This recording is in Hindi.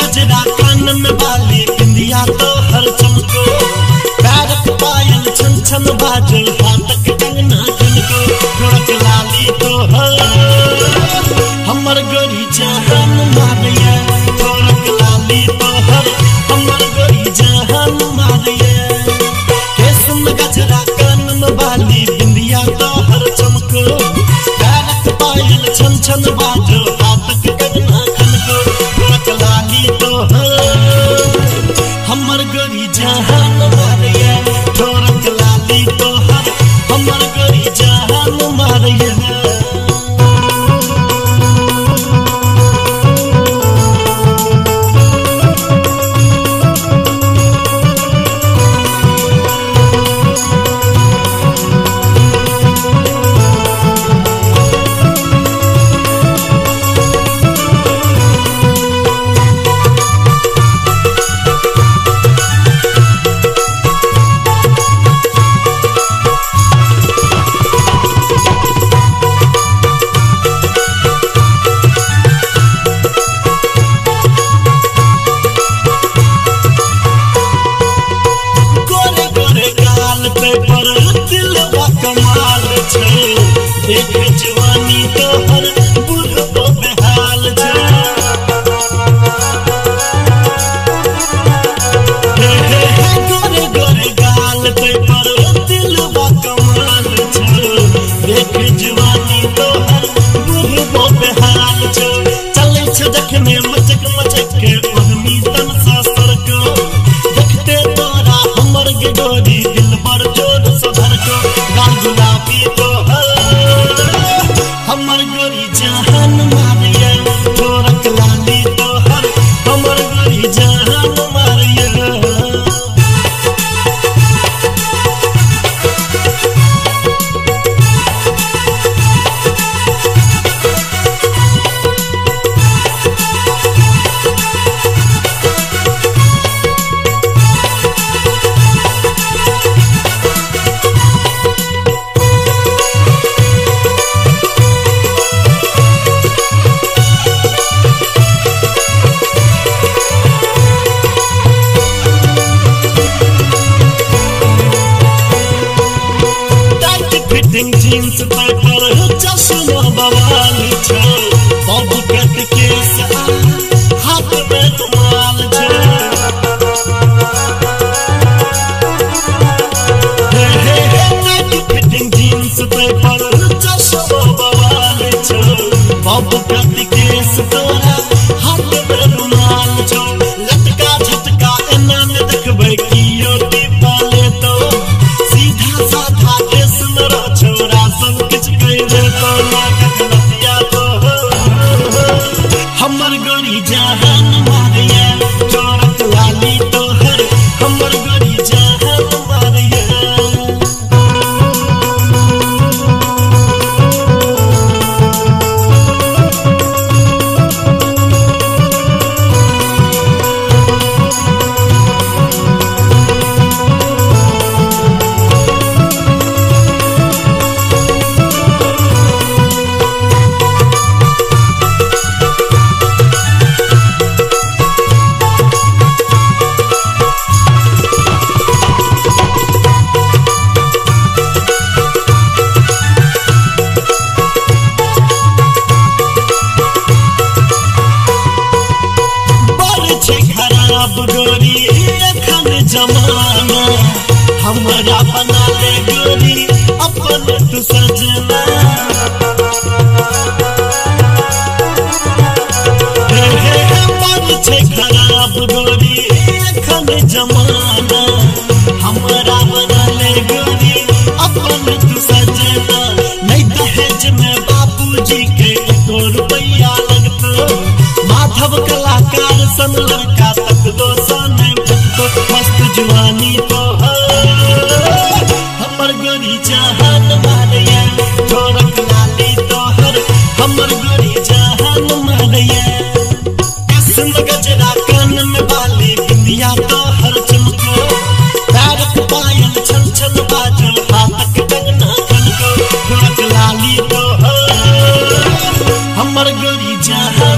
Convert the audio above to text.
गजरा कान में बाली बिंदिया तो हर चमको। पैर पायल छन छन बाजल हाथक कंगना झुमको गोरख लाली तो हर हमर गोरी जहान मारिया गोरख लाली तो हर हमर गोरी जहान मारिया केस में गजरा जहाँ O capricho अब गोरी अखन जमाना, हमारा बना ले गोरी अपन तू सजना। खराब गोरी अखन जमाना। दीवानी तो हमर गोरी जहान मारैया ढोरक लाली तोहर हमर गोरी जहान मारैया कृष्ण गजरा कान में बाली बिंदिया तोहर चमको। तारक पायल छन छन बाजल हाथक कंगना कनको। ढोरक लाली तोहर हमर गोरी जहान